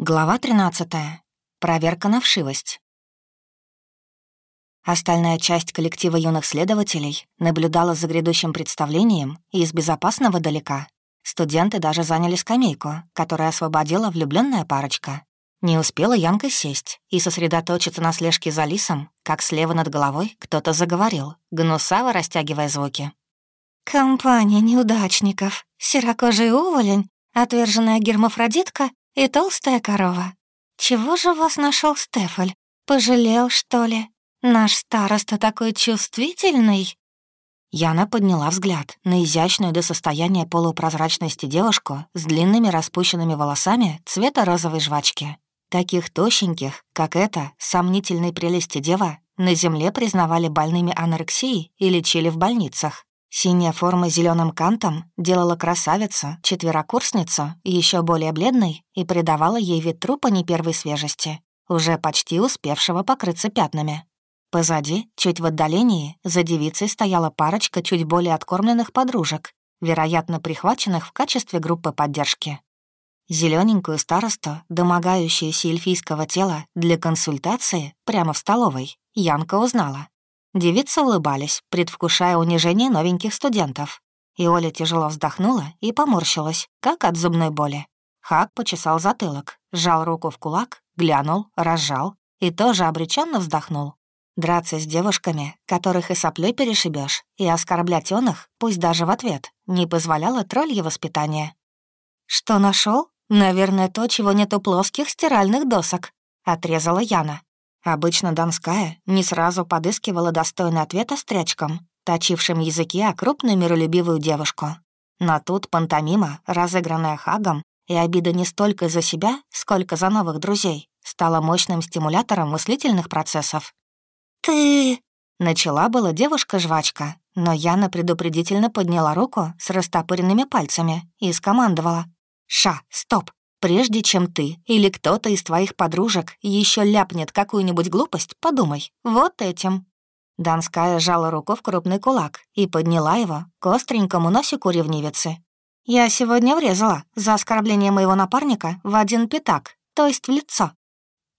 Глава 13. Проверка на вшивость. Остальная часть коллектива юных следователей наблюдала за грядущим представлением из безопасного далека. Студенты даже заняли скамейку, которая освободила влюбленная парочка. Не успела Янка сесть и сосредоточиться на слежке за лисом, как слева над головой кто-то заговорил, гнусаво растягивая звуки. «Компания неудачников, серокожий уволень, отверженная гермафродитка и толстая корова. Чего же вас нашел Стефаль? Пожалел, что ли? Наш староста такой чувствительный?» Яна подняла взгляд на изящную до состояния полупрозрачности девушку с длинными распущенными волосами цвета розовой жвачки. Таких тощеньких, как эта, сомнительной прелести дева, на земле признавали больными анорексией и лечили в больницах. Синяя форма зеленым кантом делала красавицу, четверокурсницу, еще более бледной и придавала ей вид трупа не первой свежести, уже почти успевшего покрыться пятнами. Позади, чуть в отдалении, за девицей стояла парочка чуть более откормленных подружек, вероятно, прихваченных в качестве группы поддержки. Зелененькую старосту, домогающуюся эльфийского тела для консультации прямо в столовой, Янка узнала. Девицы улыбались, предвкушая унижение новеньких студентов. И Оля тяжело вздохнула и поморщилась, как от зубной боли. Хак почесал затылок, сжал руку в кулак, глянул, разжал и тоже обреченно вздохнул. Драться с девушками, которых и соплей перешибешь, и оскорблять он их, пусть даже в ответ, не позволяло троллье воспитания. «Что нашел? Наверное, то, чего нет у плоских стиральных досок», — отрезала Яна. Обычно Донская не сразу подыскивала достойный ответ острячкам, точившим языки о крупную миролюбивую девушку. Но тут пантомима, разыгранная Хагом, и обида не столько за себя, сколько за новых друзей, стала мощным стимулятором мыслительных процессов. «Ты...» — начала была девушка-жвачка, но Яна предупредительно подняла руку с растопыренными пальцами и скомандовала. «Ша, стоп! Прежде чем ты или кто-то из твоих подружек еще ляпнет какую-нибудь глупость, подумай, вот этим». Донская сжала руку в крупный кулак и подняла его к остренькому носику ревнивицы. «Я сегодня врезала за оскорбление моего напарника в один пятак, то есть в лицо».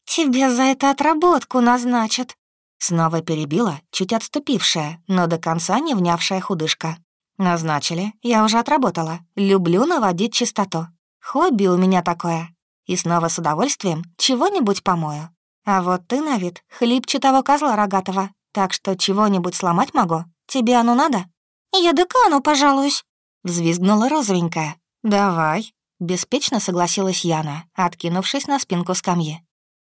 «Тебе за это отработку назначат», Снова перебила, чуть отступившая, но до конца не внявшая худышка. «Назначили. Я уже отработала. Люблю наводить чистоту. Хобби у меня такое. И снова с удовольствием чего-нибудь помою. А вот ты на вид хлипчатого козла рогатого, так что чего-нибудь сломать могу. Тебе оно надо?» «Я декану пожалуюсь», — взвизгнула розовенькая. «Давай», — беспечно согласилась Яна, откинувшись на спинку скамьи.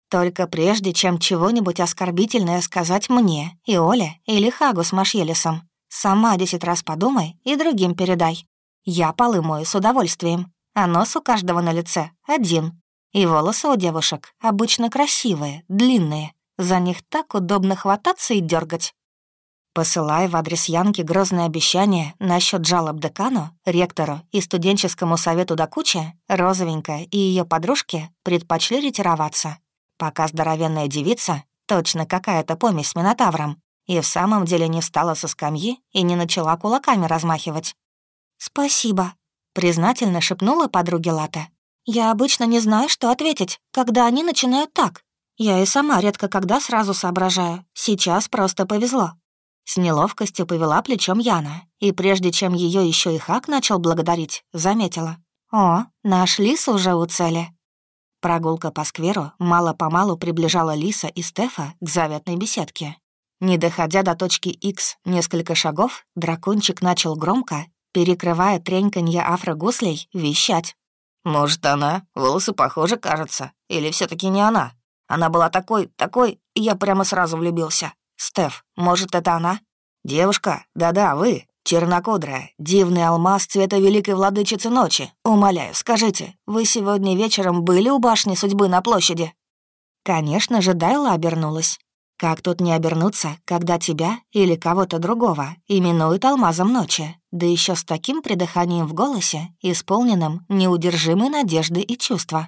«Только прежде, чем чего-нибудь оскорбительное сказать мне, и Оле, или Хагу с Машелесом, сама десять раз подумай и другим передай. Я полы мою с удовольствием а нос у каждого на лице один. И волосы у девушек обычно красивые, длинные. За них так удобно хвататься и дергать. Посылая в адрес Янки грозное обещание насчет жалоб декану, ректору и студенческому совету до кучи, Розовенькая и ее подружки предпочли ретироваться, пока здоровенная девица, точно какая-то помесь с Минотавром, и в самом деле не встала со скамьи и не начала кулаками размахивать. «Спасибо», Признательно шепнула подруге Лата. «Я обычно не знаю, что ответить, когда они начинают так. Я и сама редко когда сразу соображаю. Сейчас просто повезло». С неловкостью повела плечом Яна, и прежде чем ее еще и Хак начал благодарить, заметила. «О, наш лис уже у цели». Прогулка по скверу мало-помалу приближала Лиса и Стефа к заветной беседке. Не доходя до точки X несколько шагов, дракончик начал громко перекрывая треньканье афрогуслей, вещать. «Может, она? Волосы похожи, кажется. Или все таки не она? Она была такой, такой, и я прямо сразу влюбился. Стеф, может, это она? Девушка? Да-да, вы. Чернокудрая, дивный алмаз цвета великой владычицы ночи. Умоляю, скажите, вы сегодня вечером были у башни судьбы на площади?» Конечно же, Дайла обернулась. Как тут не обернуться, когда тебя или кого-то другого именуют алмазом ночи, да еще с таким придыханием в голосе, исполненным неудержимой надежды и чувства.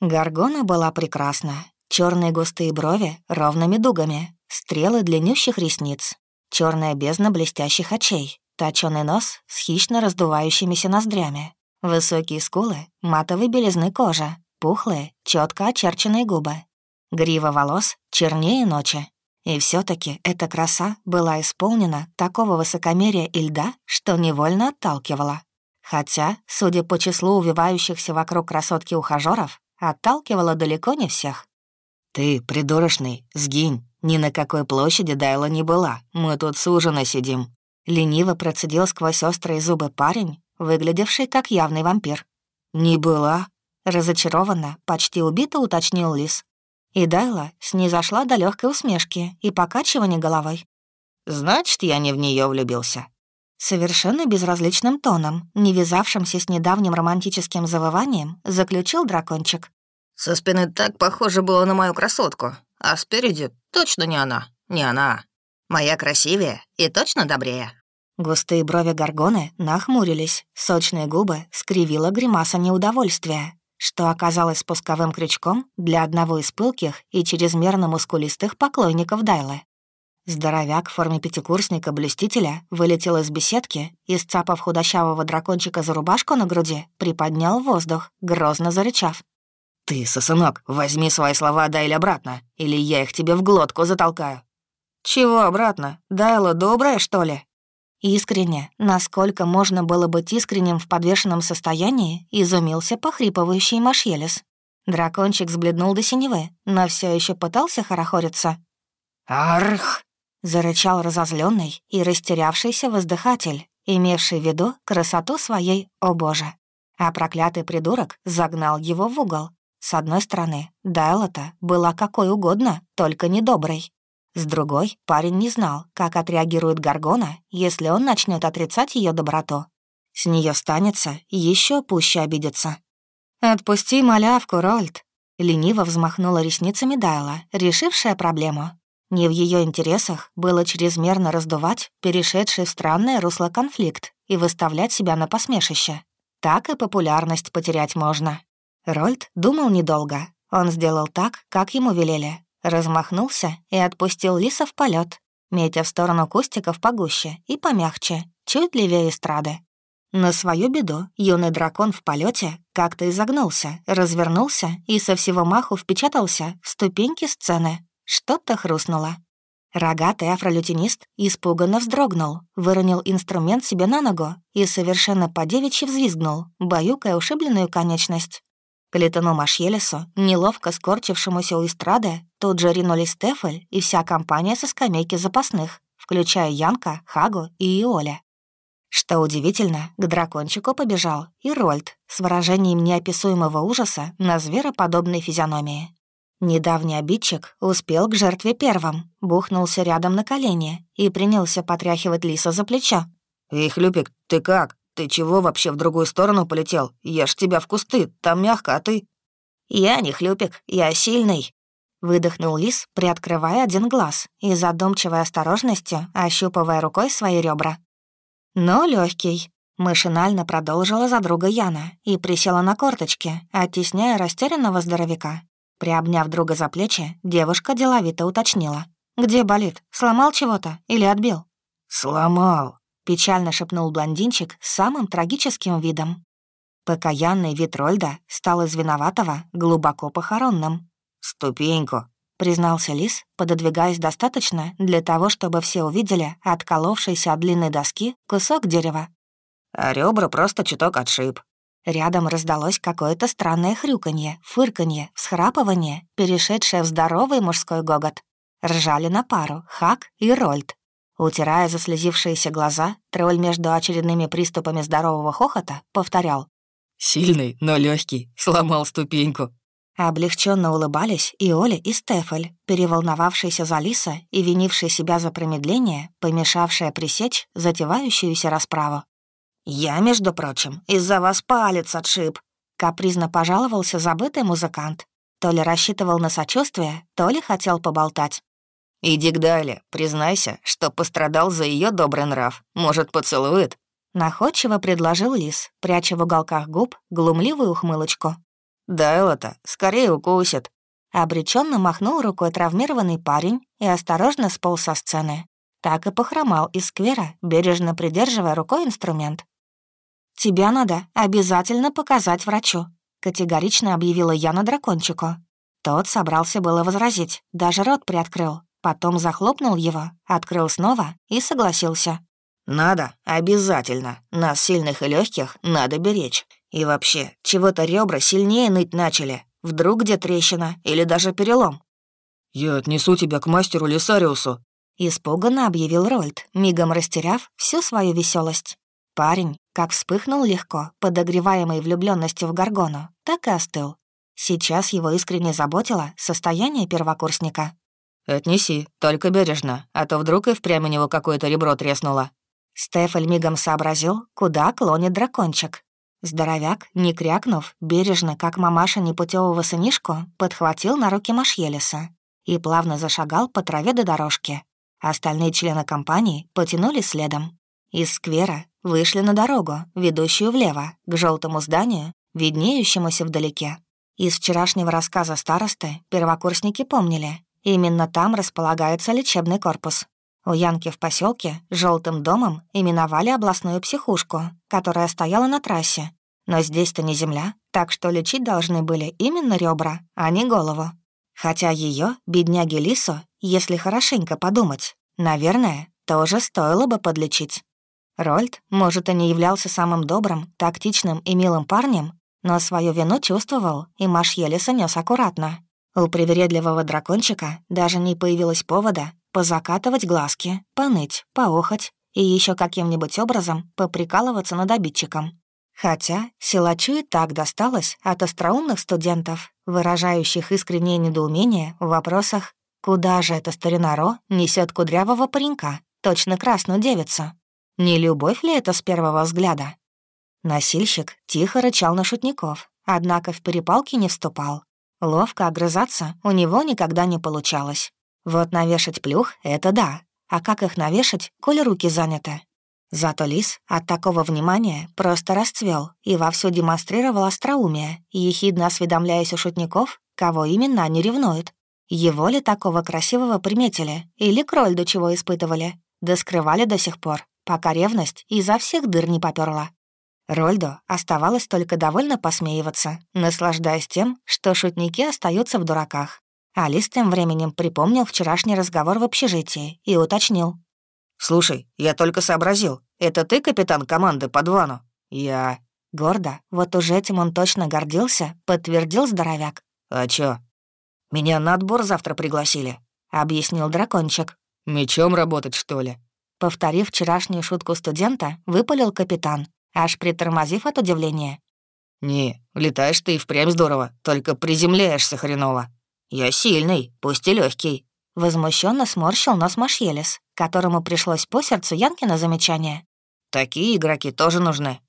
Гаргона была прекрасна. Черные густые брови ровными дугами, стрелы длиннющих ресниц, черная бездна блестящих очей, точёный нос с хищно раздувающимися ноздрями, высокие скулы, матовой белизны кожа, пухлые, четко очерченные губы. Грива волос чернее ночи. И все таки эта краса была исполнена такого высокомерия и льда, что невольно отталкивала. Хотя, судя по числу увивающихся вокруг красотки ухажёров, отталкивала далеко не всех. «Ты, придурочный, сгинь. Ни на какой площади Дайла не была. Мы тут с ужина сидим». Лениво процедил сквозь острые зубы парень, выглядевший как явный вампир. «Не была?» Разочарованно, почти убито уточнил Лис. И Дайла снизошла до легкой усмешки и покачивания головой. «Значит, я не в нее влюбился». Совершенно безразличным тоном, не вязавшимся с недавним романтическим завыванием, заключил дракончик. «Со спины так похоже было на мою красотку, а спереди точно не она, не она. Моя красивее и точно добрее». Густые брови горгоны нахмурились, сочные губы скривила гримаса неудовольствия, что оказалось спусковым крючком для одного из пылких и чрезмерно мускулистых поклонников Дайлы. Здоровяк в форме пятикурсника-блюстителя вылетел из беседки и, сцапав худощавого дракончика за рубашку на груди, приподнял воздух, грозно зарычав. «Ты, сосунок, возьми свои слова Дайль обратно, или я их тебе в глотку затолкаю». «Чего обратно? Дайла добрая, что ли?» Искренне, насколько можно было быть искренним в подвешенном состоянии, изумился похрипывающий Машелес. Дракончик сбледнул до синевы, но все еще пытался хорохориться. «Арх!» — зарычал разозленный и растерявшийся воздыхатель, имевший в виду красоту своей «О боже!». А проклятый придурок загнал его в угол. С одной стороны, Дайлота была какой угодно, только недоброй. С другой, парень не знал, как отреагирует Гаргона, если он начнет отрицать ее доброту. С нее станется еще пуще обидеться. «Отпусти малявку, Рольд!» Лениво взмахнула ресницами Дайла, решившая проблему. Не в ее интересах было чрезмерно раздувать перешедший в странное русло конфликт и выставлять себя на посмешище. Так и популярность потерять можно. Рольд думал недолго. Он сделал так, как ему велели, Размахнулся и отпустил лиса в полет, метя в сторону кустиков погуще и помягче, чуть левее эстрады. На свою беду юный дракон в полете как-то изогнулся, развернулся и со всего маху впечатался в ступеньки сцены. Что-то хрустнуло. Рогатый афролютинист испуганно вздрогнул, выронил инструмент себе на ногу и совершенно по-девичьи взвизгнул, баюкая ушибленную конечность. К летуну Машелесу, неловко скорчившемуся у эстрады, тут же ринулись Стефель и вся компания со скамейки запасных, включая Янка, Хагу и Иоля. Что удивительно, к дракончику побежал и Рольд с выражением неописуемого ужаса на звероподобной физиономии. Недавний обидчик успел к жертве первым, бухнулся рядом на колени и принялся потряхивать лиса за плечо. «Эй, Хлюпик, ты как?» «Ты чего вообще в другую сторону полетел? Я ж тебя в кусты, там мягко, а ты...» «Я не хлюпик, я сильный», — выдохнул лис, приоткрывая один глаз и задумчивой осторожностью ощупывая рукой свои ребра. «Но легкий. Машинально продолжила за друга Яна и присела на корточки, оттесняя растерянного здоровяка. Приобняв друга за плечи, девушка деловито уточнила. «Где болит? Сломал чего-то или отбил?» «Сломал», — печально шепнул блондинчик с самым трагическим видом. Покаянный вид Рольда стал из виноватого глубоко похоронным. «Ступеньку», — признался Лис, пододвигаясь достаточно для того, чтобы все увидели отколовшийся от длинной доски кусок дерева. А ребра просто чуток отшиб. Рядом раздалось какое-то странное хрюканье, фырканье, всхрапывание, перешедшее в здоровый мужской гогот. Ржали на пару Хак и Рольд. Утирая заслезившиеся глаза, тролль между очередными приступами здорового хохота повторял. «Сильный, но легкий, сломал ступеньку». Облегченно улыбались и Оля, и Стефель, переволновавшиеся за Лиса и винившие себя за промедление, помешавшее пресечь затевающуюся расправу. «Я, между прочим, из-за вас палец отшиб», — капризно пожаловался забытый музыкант. То ли рассчитывал на сочувствие, то ли хотел поболтать. «Иди к Дайле, признайся, что пострадал за ее добрый нрав. Может, поцелует?» Находчиво предложил Лис, пряча в уголках губ глумливую ухмылочку. «Дайла-то скорее укусит». Обреченно махнул рукой травмированный парень и осторожно сполз со сцены. Так и похромал из сквера, бережно придерживая рукой инструмент. «Тебя надо обязательно показать врачу», категорично объявила Яна дракончику. Тот собрался было возразить, даже рот приоткрыл, потом захлопнул его, открыл снова и согласился. «Надо, обязательно. Нас, сильных и легких надо беречь. И вообще, чего-то ребра сильнее ныть начали. Вдруг где трещина или даже перелом?» «Я отнесу тебя к мастеру Лисариусу», — испуганно объявил Рольд, мигом растеряв всю свою веселость. Парень, как вспыхнул легко, подогреваемый влюбленностью в Гаргону, так и остыл. Сейчас его искренне заботило состояние первокурсника. «Отнеси, только бережно, а то вдруг и впрямь у него какое-то ребро треснуло». Стефель мигом сообразил, куда клонит дракончик. Здоровяк, не крякнув, бережно, как мамаша непутевого сынишку, подхватил на руки Машьелиса и плавно зашагал по траве до дорожки. Остальные члены компании потянули следом. Из сквера вышли на дорогу, ведущую влево, к желтому зданию, виднеющемуся вдалеке. Из вчерашнего рассказа старосты первокурсники помнили, именно там располагается лечебный корпус. У Янки в поселке желтым домом именовали областную психушку, которая стояла на трассе. Но здесь-то не земля, так что лечить должны были именно ребра, а не голову. Хотя ее, бедняги Лису, если хорошенько подумать, наверное, тоже стоило бы подлечить. Рольд, может, и не являлся самым добрым, тактичным и милым парнем, но свою вину чувствовал, и Маш Елиса нес аккуратно. У привередливого дракончика даже не появилось повода позакатывать глазки, поныть, поохать и еще каким-нибудь образом поприкалываться над обидчиком. Хотя силачу и так досталось от остроумных студентов, выражающих искреннее недоумение в вопросах «Куда же эта старина Ро несет кудрявого паренька, точно красную девицу? Не любовь ли это с первого взгляда?» Носильщик тихо рычал на шутников, однако в перепалки не вступал. Ловко огрызаться у него никогда не получалось. Вот навешать плюх — это да. А как их навешать, коли руки заняты? Зато лис от такого внимания просто расцвел и вовсю демонстрировал остроумие, ехидно осведомляясь у шутников, кого именно они ревнуют. Его ли такого красивого приметили или крольду чего испытывали, да скрывали до сих пор, пока ревность изо всех дыр не попёрла. Рольду оставалось только довольно посмеиваться, наслаждаясь тем, что шутники остаются в дураках, Алис тем временем припомнил вчерашний разговор в общежитии и уточнил. «Слушай, я только сообразил. Это ты капитан команды по Двану?» «Я...» Гордо, вот уже этим он точно гордился, подтвердил здоровяк. «А чё?» «Меня на отбор завтра пригласили», — объяснил дракончик. «Мечом работать, что ли?» Повторив вчерашнюю шутку студента, выпалил капитан, аж притормозив от удивления. «Не, летаешь ты и впрямь здорово, только приземляешься хреново. «Я сильный, пусть и легкий. Возмущенно сморщил нос Машелес, которому пришлось по сердцу Янкина замечание. «Такие игроки тоже нужны».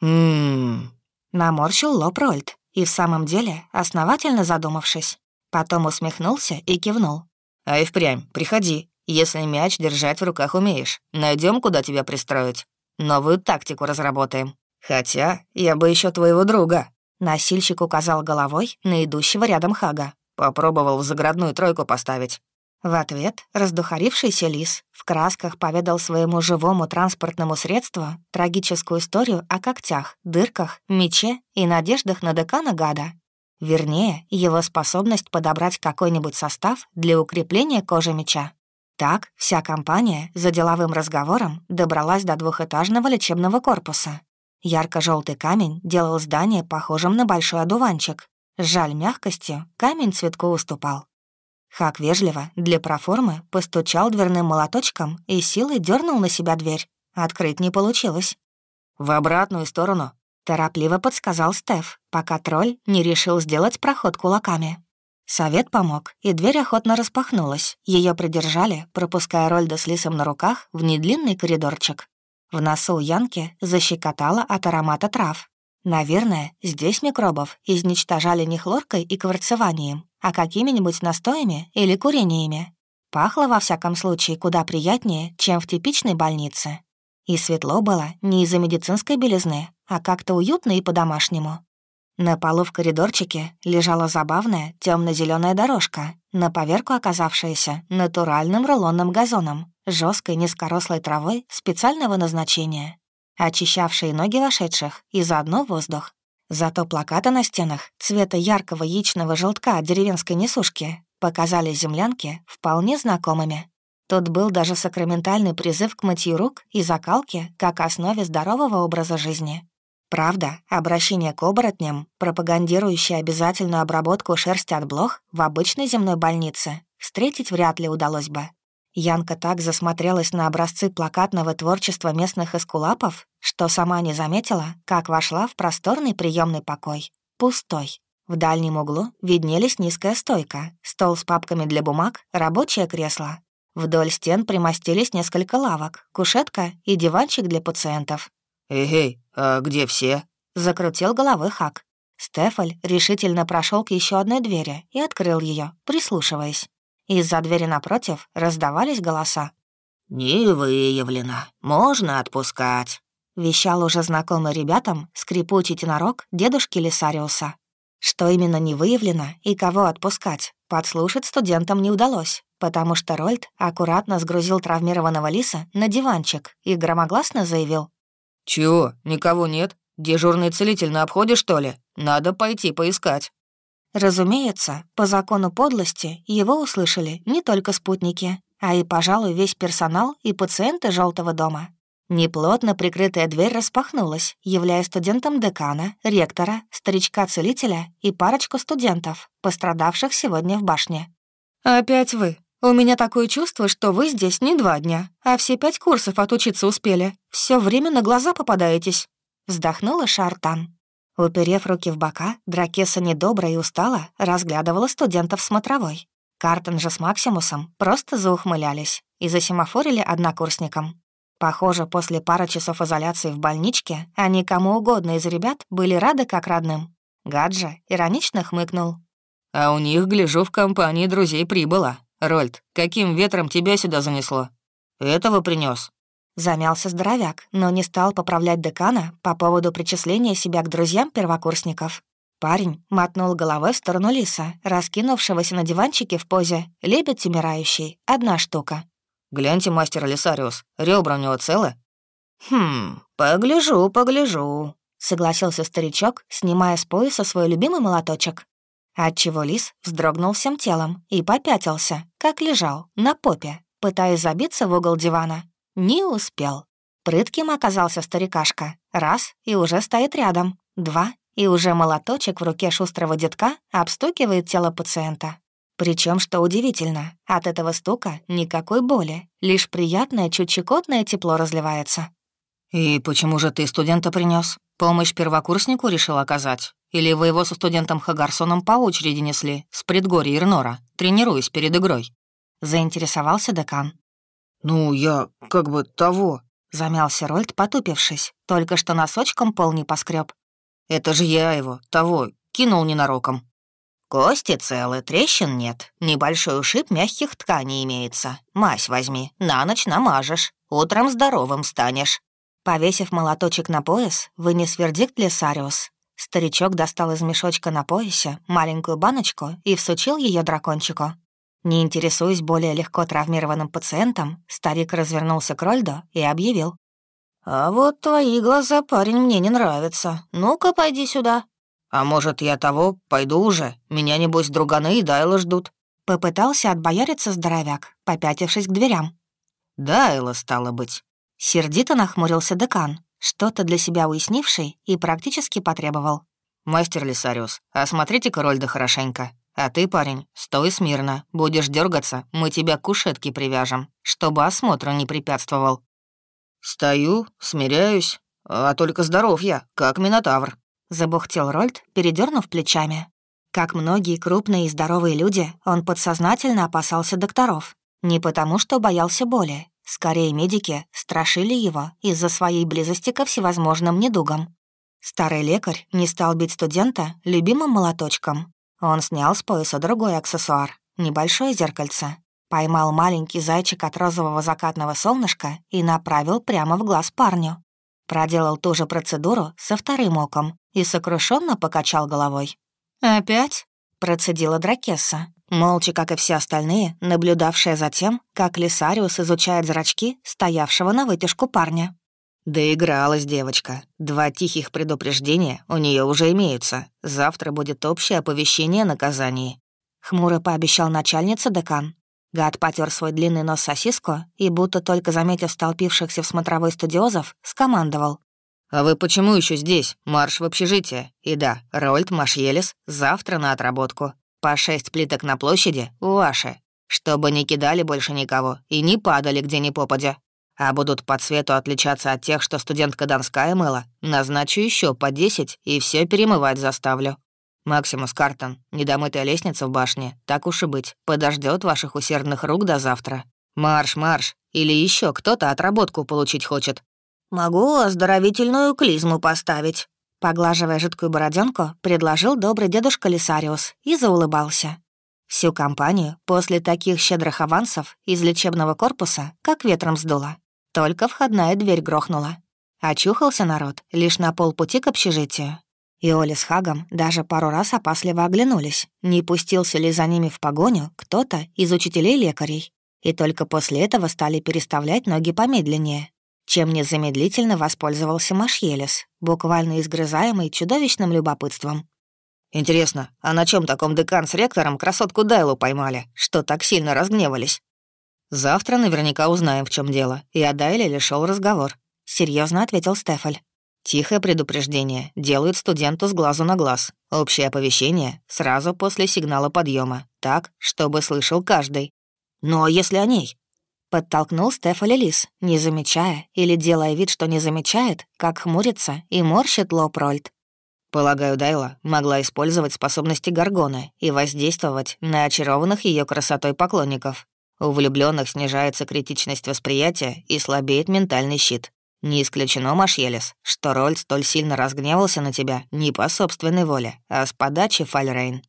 «Ммм...» Наморщил лоб Рольд и в самом деле, основательно задумавшись. Потом усмехнулся и кивнул. «А и впрямь, приходи. Если мяч держать в руках умеешь, найдем, куда тебя пристроить. Новую тактику разработаем. Хотя я бы еще твоего друга». Насильщик указал головой на идущего рядом Хага. Попробовал в заградную тройку поставить. В ответ раздухарившийся лис в красках поведал своему живому транспортному средству трагическую историю о когтях, дырках, мече и надеждах на декана гада. Вернее, его способность подобрать какой-нибудь состав для укрепления кожи меча. Так вся компания за деловым разговором добралась до двухэтажного лечебного корпуса. ярко желтый камень делал здание похожим на большой одуванчик, Жаль, мягкостью камень цветку уступал. Хак вежливо, для проформы, постучал дверным молоточком и силой дернул на себя дверь. Открыть не получилось. «В обратную сторону», — торопливо подсказал Стеф, пока тролль не решил сделать проход кулаками. Совет помог, и дверь охотно распахнулась. Ее придержали, пропуская Рольда с Лисом на руках в недлинный коридорчик. В носу у Янки защекотало от аромата трав. Наверное, здесь микробов изничтожали не хлоркой и кварцеванием, а какими-нибудь настоями или курениями. Пахло, во всяком случае, куда приятнее, чем в типичной больнице. И светло было не из-за медицинской белизны, а как-то уютно и по-домашнему. На полу в коридорчике лежала забавная темно зеленая дорожка, на поверку оказавшаяся натуральным рулонным газоном, жесткой низкорослой травой специального назначения очищавшие ноги вошедших и заодно воздух. Зато плакаты на стенах цвета яркого яичного желтка деревенской несушки показались землянке вполне знакомыми. Тут был даже сакраментальный призыв к мытью рук и закалке как основе здорового образа жизни. Правда, обращение к оборотням, пропагандирующее обязательную обработку шерсти от блох в обычной земной больнице, встретить вряд ли удалось бы. Янка так засмотрелась на образцы плакатного творчества местных эскулапов, что сама не заметила, как вошла в просторный приемный покой. Пустой. В дальнем углу виднелись низкая стойка, стол с папками для бумаг, рабочее кресло. Вдоль стен примостились несколько лавок, кушетка и диванчик для пациентов. «Эй, а где все?» — закрутил головой Хак. Стефаль решительно прошел к еще одной двери и открыл ее, прислушиваясь. Из-за двери напротив раздавались голоса. «Не выявлено. Можно отпускать», — вещал уже знакомый ребятам скрипучий тенорок дедушки Лисариуса. Что именно не выявлено и кого отпускать, подслушать студентам не удалось, потому что Рольд аккуратно сгрузил травмированного лиса на диванчик и громогласно заявил. «Чего, никого нет? Дежурный целитель на обходе, что ли? Надо пойти поискать». Разумеется, по закону подлости его услышали не только спутники, а и, пожалуй, весь персонал и пациенты желтого дома. Неплотно прикрытая дверь распахнулась, являя студентам декана, ректора, старичка-целителя и парочку студентов, пострадавших сегодня в башне. «Опять вы. У меня такое чувство, что вы здесь не два дня, а все пять курсов отучиться успели. Все время на глаза попадаетесь», — вздохнула Шартан. Уперев руки в бока, Дракеса недобро и устала разглядывала студентов смотровой. Картон же с Максимусом просто заухмылялись и засемафорили однокурсникам. Похоже, после пары часов изоляции в больничке они кому угодно из ребят были рады как родным. Гаджа иронично хмыкнул. «А у них, гляжу, в компании друзей прибыло. Рольд, каким ветром тебя сюда занесло? Этого принес. Замялся здоровяк, но не стал поправлять декана по поводу причисления себя к друзьям первокурсников. Парень мотнул головой в сторону лиса, раскинувшегося на диванчике в позе «Лебедь умирающий. Одна штука». «Гляньте, мастер Лисариус, ребра у него целы?» «Хм, погляжу, погляжу», — согласился старичок, снимая с пояса свой любимый молоточек. Отчего лис вздрогнул всем телом и попятился, как лежал, на попе, пытаясь забиться в угол дивана. Не успел. Прытким оказался старикашка. Раз, и уже стоит рядом. Два, и уже молоточек в руке шустрого детка обстукивает тело пациента. Причем, что удивительно, от этого стука никакой боли, лишь приятное, чуть чекотное тепло разливается. «И почему же ты студента принес? Помощь первокурснику решил оказать? Или вы его со студентом Хагарсоном по очереди несли, с предгорья Ирнора, тренируясь перед игрой?» Заинтересовался декан. «Ну, я как бы того...» — замялся Рольд, потупившись, только что носочком пол не поскреб. «Это же я его, того, кинул ненароком». «Кости целы, трещин нет. Небольшой ушиб мягких тканей имеется. Мазь возьми, на ночь намажешь. Утром здоровым станешь». Повесив молоточек на пояс, вынес вердикт Лесариус. Старичок достал из мешочка на поясе маленькую баночку и всучил ее дракончику. Не интересуясь более легко травмированным пациентом, старик развернулся к Рольду и объявил. «А вот твои глаза, парень, мне не нравятся. Ну-ка, пойди сюда». «А может, я того, пойду уже? Меня, небось, друганы и Дайла ждут». Попытался отбояриться здоровяк, попятившись к дверям. «Дайла, стало быть». Сердито нахмурился декан, что-то для себя уяснивший и практически потребовал. «Мастер Лисариус, осмотрите-ка Рольда хорошенько. А ты, парень, стой смирно. Будешь дергаться, мы тебя к кушетке привяжем, чтобы осмотру не препятствовал». «Стою, смиряюсь, а только здоров я, как Минотавр», — забухтел Рольд, передернув плечами. Как многие крупные и здоровые люди, он подсознательно опасался докторов. Не потому, что боялся боли. Скорее, медики страшили его из-за своей близости ко всевозможным недугам. Старый лекарь не стал бить студента любимым молоточком, он снял с пояса другой аксессуар, небольшое зеркальце, поймал маленький зайчик от розового закатного солнышка и направил прямо в глаз парню. Проделал ту же процедуру со вторым оком и сокрушенно покачал головой. «Опять?» — процедила Дракесса, молча, как и все остальные, наблюдавшая за тем, как Лисариус изучает зрачки стоявшего на вытяжку парня. Доигралась девочка. Два тихих предупреждения у нее уже имеются. Завтра будет общее оповещение о наказании. Хмуро пообещал начальница декан. Гад потер свой длинный нос сосиску и, будто только заметив столпившихся в смотровой студиозов, скомандовал. «А вы почему еще здесь? Марш в общежитие. И да, Рольд Машелес завтра на отработку. По шесть плиток на площади — ваши. Чтобы не кидали больше никого и не падали где ни попадя. А будут по цвету отличаться от тех, что студентка Донская мыла, назначу еще по десять и все перемывать заставлю. Максимус Картон, недомытая лестница в башне, так уж и быть, подождет ваших усердных рук до завтра. Марш, марш, или еще кто-то отработку получить хочет. «Могу оздоровительную клизму поставить», — поглаживая жидкую бороденку, предложил добрый дедушка Лисариус и заулыбался. Всю компанию после таких щедрых авансов из лечебного корпуса как ветром сдуло. Только входная дверь грохнула. Очухался народ лишь на полпути к общежитию. И Оля с Хагом даже пару раз опасливо оглянулись, не пустился ли за ними в погоню кто-то из учителей-лекарей. И только после этого стали переставлять ноги помедленнее, чем незамедлительно воспользовался Машьелес, буквально изгрызаемый чудовищным любопытством. «Интересно, а на чем таком декан с ректором красотку Дайлу поймали, что так сильно разгневались?» «Завтра наверняка узнаем, в чем дело, и о Дайле ли шел разговор», — серьезно ответил Стефаль. «Тихое предупреждение делают студенту с глазу на глаз. Общее оповещение сразу после сигнала подъема, так, чтобы слышал каждый. Ну а если о ней? Подтолкнул Стефали Лис, не замечая или делая вид, что не замечает, как хмурится и морщит лоб Рольд. Полагаю, Дайла могла использовать способности Гаргоны и воздействовать на очарованных ее красотой поклонников. У влюбленных снижается критичность восприятия и слабеет ментальный щит. Не исключено, Машелес, что Рольд столь сильно разгневался на тебя не по собственной воле, а с подачи Фальрейн.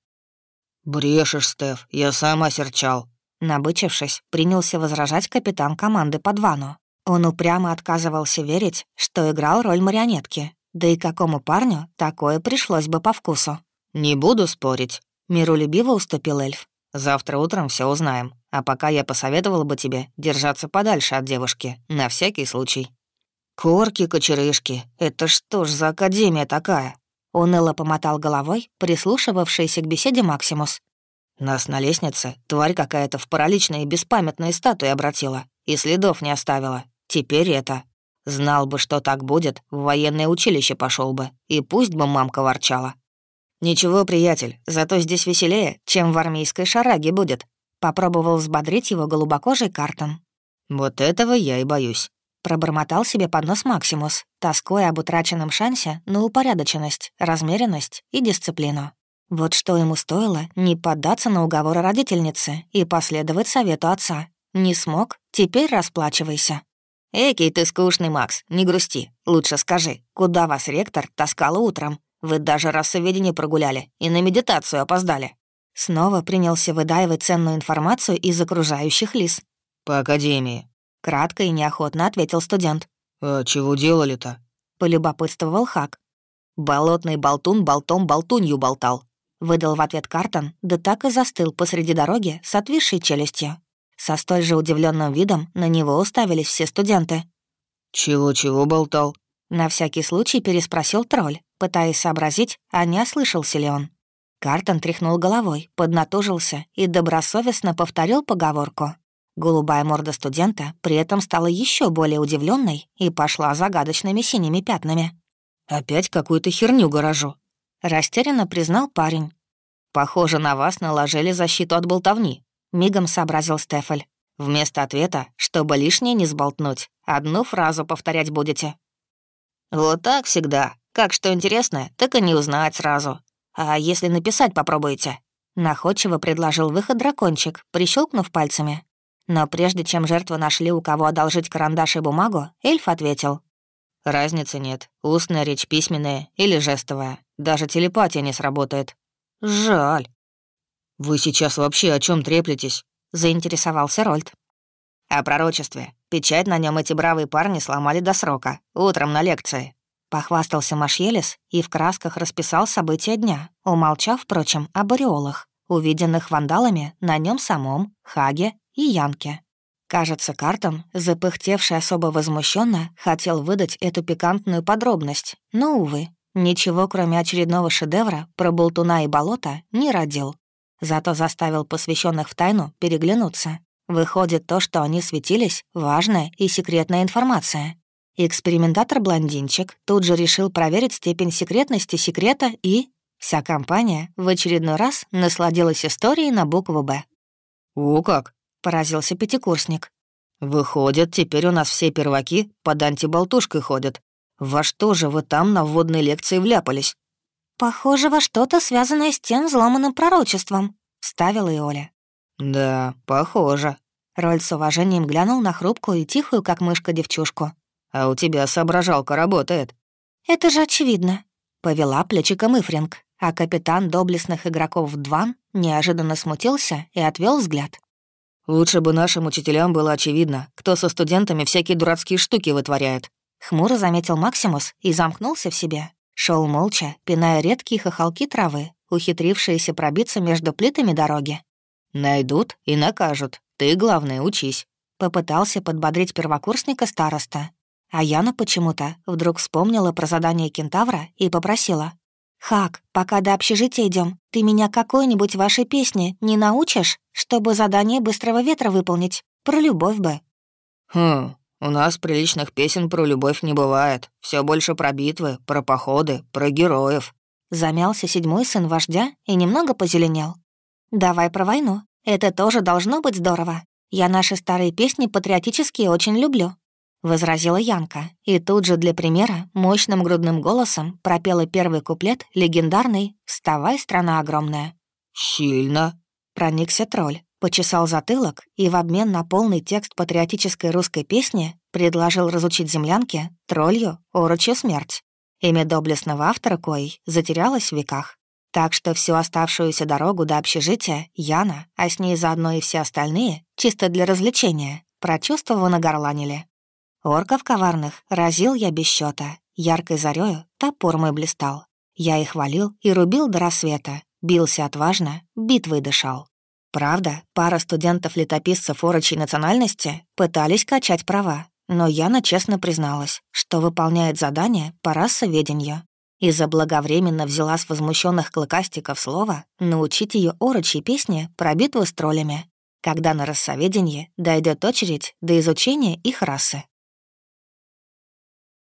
«Брешешь, Стеф, я сам осерчал», Набычившись, принялся возражать капитан команды по Двану. Он упрямо отказывался верить, что играл роль марионетки. Да и какому парню такое пришлось бы по вкусу. «Не буду спорить», — миролюбиво уступил эльф. «Завтра утром все узнаем. А пока я посоветовал бы тебе держаться подальше от девушки, на всякий случай». «Корки-кочерышки, это что ж за академия такая?» Уныло помотал головой, прислушивавшийся к беседе Максимус. Нас на лестнице тварь какая-то в параличные беспамятные статуи обратила и следов не оставила. Теперь это. Знал бы, что так будет, в военное училище пошел бы, и пусть бы мамка ворчала. «Ничего, приятель, зато здесь веселее, чем в армейской шараге будет», — попробовал взбодрить его голубокожий Картон. «Вот этого я и боюсь», — пробормотал себе под нос Максимус, тоскуя об утраченном шансе на упорядоченность, размеренность и дисциплину. Вот что ему стоило не поддаться на уговоры родительницы и последовать совету отца. Не смог, теперь расплачивайся. «Экий ты скучный, Макс, не грусти. Лучше скажи, куда вас ректор таскал утром? Вы даже рассоведение прогуляли и на медитацию опоздали». Снова принялся выдаивать ценную информацию из окружающих лиц. «По академии», — кратко и неохотно ответил студент. «А чего делали-то?» — полюбопытствовал Хак. Болотный болтун болтом болтунью болтал. Выдал в ответ Картон, да так и застыл посреди дороги с отвисшей челюстью. Со столь же удивленным видом на него уставились все студенты. «Чего-чего болтал?» На всякий случай переспросил тролль, пытаясь сообразить, а не ослышался ли он. Картон тряхнул головой, поднатужился и добросовестно повторил поговорку. Голубая морда студента при этом стала еще более удивленной и пошла загадочными синими пятнами. «Опять какую-то херню гаражу», Растерянно признал парень. «Похоже, на вас наложили защиту от болтовни», — мигом сообразил Стефаль. «Вместо ответа, чтобы лишнее не сболтнуть, одну фразу повторять будете». «Вот так всегда. Как что интересное, так и не узнать сразу. А если написать попробуете?» Находчиво предложил выход дракончик, прищелкнув пальцами. Но прежде чем жертвы нашли, у кого одолжить карандаш и бумагу, эльф ответил. «Разницы нет. Устная речь письменная или жестовая. Даже телепатия не сработает. Жаль. Вы сейчас вообще о чем треплетесь? Заинтересовался Рольд. О пророчестве. Печать на нем эти бравые парни сломали до срока. Утром на лекции. Похвастался Машелес и в красках расписал события дня, умолчав, впрочем, об ореолах, увиденных вандалами на нем самом, Хаге и Янке. Кажется, Картон, запыхтевший особо возмущенно, хотел выдать эту пикантную подробность, но, увы, ничего, кроме очередного шедевра про болтуна и болото, не родил. Зато заставил посвященных в тайну переглянуться. Выходит, то, что они светились, важная и секретная информация. Экспериментатор-блондинчик тут же решил проверить степень секретности секрета и... Вся компания в очередной раз насладилась историей на букву «Б». «О как!» — поразился пятикурсник. «Выходит, теперь у нас все перваки под антиболтушкой ходят. Во что же вы там на вводной лекции вляпались?» «Похоже, во что-то связанное с тем взломанным пророчеством», — вставила и Оля. «Да, похоже». Роль с уважением глянул на хрупкую и тихую, как мышка, девчушку. «А у тебя соображалка работает». «Это же очевидно», — повела плечиком Ифринг, а капитан доблестных игроков Дван неожиданно смутился и отвел взгляд. «Лучше бы нашим учителям было очевидно, кто со студентами всякие дурацкие штуки вытворяет». Хмуро заметил Максимус и замкнулся в себе. Шел молча, пиная редкие хохолки травы, ухитрившиеся пробиться между плитами дороги. «Найдут и накажут. Ты, главное, учись», — попытался подбодрить первокурсника староста. А Яна почему-то вдруг вспомнила про задание кентавра и попросила. «Хак, пока до общежития идем, ты меня какой-нибудь вашей песни не научишь, чтобы задание быстрого ветра выполнить? Про любовь бы». «Хм, у нас приличных песен про любовь не бывает. Все больше про битвы, про походы, про героев». Замялся седьмой сын вождя и немного позеленел. «Давай про войну. Это тоже должно быть здорово. Я наши старые песни патриотические очень люблю. — возразила Янка, и тут же для примера мощным грудным голосом пропела первый куплет легендарный «Вставай, страна огромная». «Сильно», — проникся тролль, почесал затылок и в обмен на полный текст патриотической русской песни предложил разучить землянке троллью орочью смерть. Имя доблестного автора коей затерялось в веках. Так что всю оставшуюся дорогу до общежития Яна, а с ней заодно и все остальные, чисто для развлечения, прочувствованно горланили. Орков коварных разил я без счета. Яркой зарею топор мой блистал. Я их валил и рубил до рассвета. Бился отважно, битвой дышал. Правда, пара студентов-летописцев орочей национальности пытались качать права, но Яна честно призналась, что выполняет задание по расоведению. И заблаговременно взяла с возмущенных клыкастиков слово научить ее орочей песни про битву с троллями, когда на рассоведении дойдет очередь до изучения их расы.